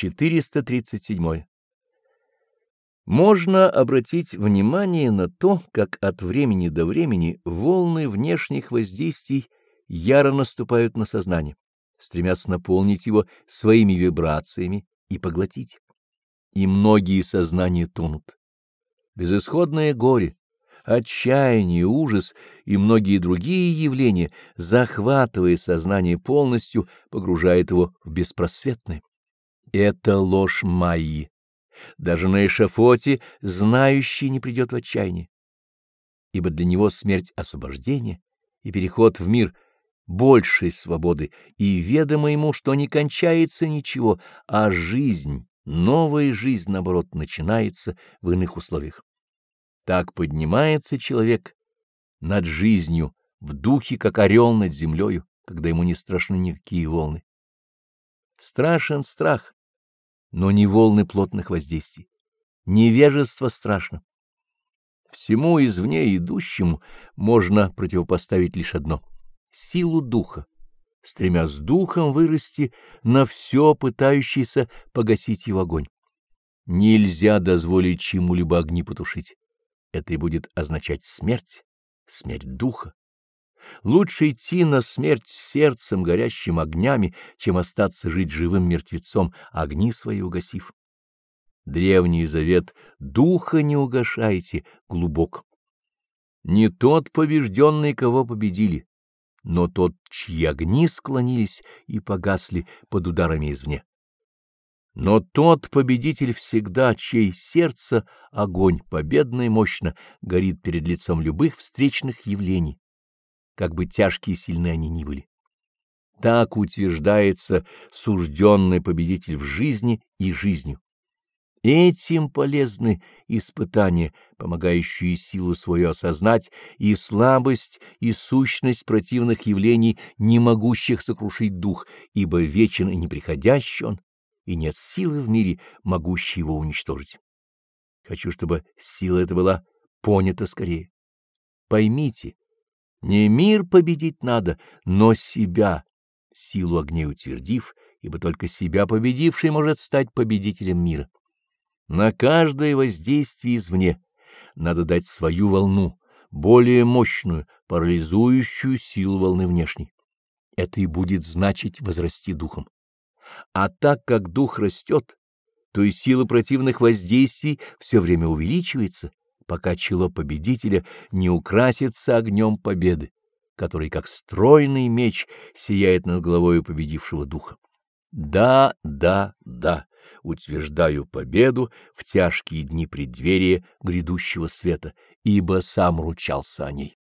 437. Можно обратить внимание на то, как от времени до времени волны внешних воздействий яро наступают на сознание, стремясь наполнить его своими вибрациями и поглотить. И многие сознания тонут. Безысходное горе, отчаяние, ужас и многие другие явления, захватывая сознание полностью, погружает его в беспросветное. Это ложь Майи. Даже на эшафоте знающий не придет в отчаяние, ибо для него смерть освобождения и переход в мир большей свободы, и ведомо ему, что не кончается ничего, а жизнь, новая жизнь, наоборот, начинается в иных условиях. Так поднимается человек над жизнью, в духе, как орел над землею, когда ему не страшны никакие волны. Страшен страх, но не волны плотных воздействий. Невежество страшно. Всему извне идущему можно противопоставить лишь одно — силу духа, стремясь духом вырасти на все пытающийся погасить его огонь. Нельзя дозволить чему-либо огни потушить. Это и будет означать смерть, смерть духа. Лучше идти на смерть сердцем, горящим огнями, чем остаться жить живым мертвецом, огни свои угасив. Древний завет «Духа не угашайте» глубок. Не тот побежденный, кого победили, но тот, чьи огни склонились и погасли под ударами извне. Но тот победитель всегда, чей сердце огонь победно мощно горит перед лицом любых встречных явлений как бы тяжкие и сильны они ни были. Так утверждается сужденный победитель в жизни и жизнью. Этим полезны испытания, помогающие силу свою осознать, и слабость, и сущность противных явлений, не могущих сокрушить дух, ибо вечен и неприходящий он, и нет силы в мире, могущей его уничтожить. Хочу, чтобы сила эта была понята скорее. Поймите, не мир победить надо, но себя, силу огней утвердив, ибо только себя победивший может стать победителем мира. На каждое воздействие извне надо дать свою волну, более мощную, парализующую силу волны внешней. Это и будет значить возрасти духом. А так как дух растет, то и сила противных воздействий все время увеличивается, пока чело победителя не украсится огнем победы, который, как стройный меч, сияет над головой победившего духа. Да, да, да, утверждаю победу в тяжкие дни преддверия грядущего света, ибо сам ручался о ней.